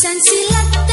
想起来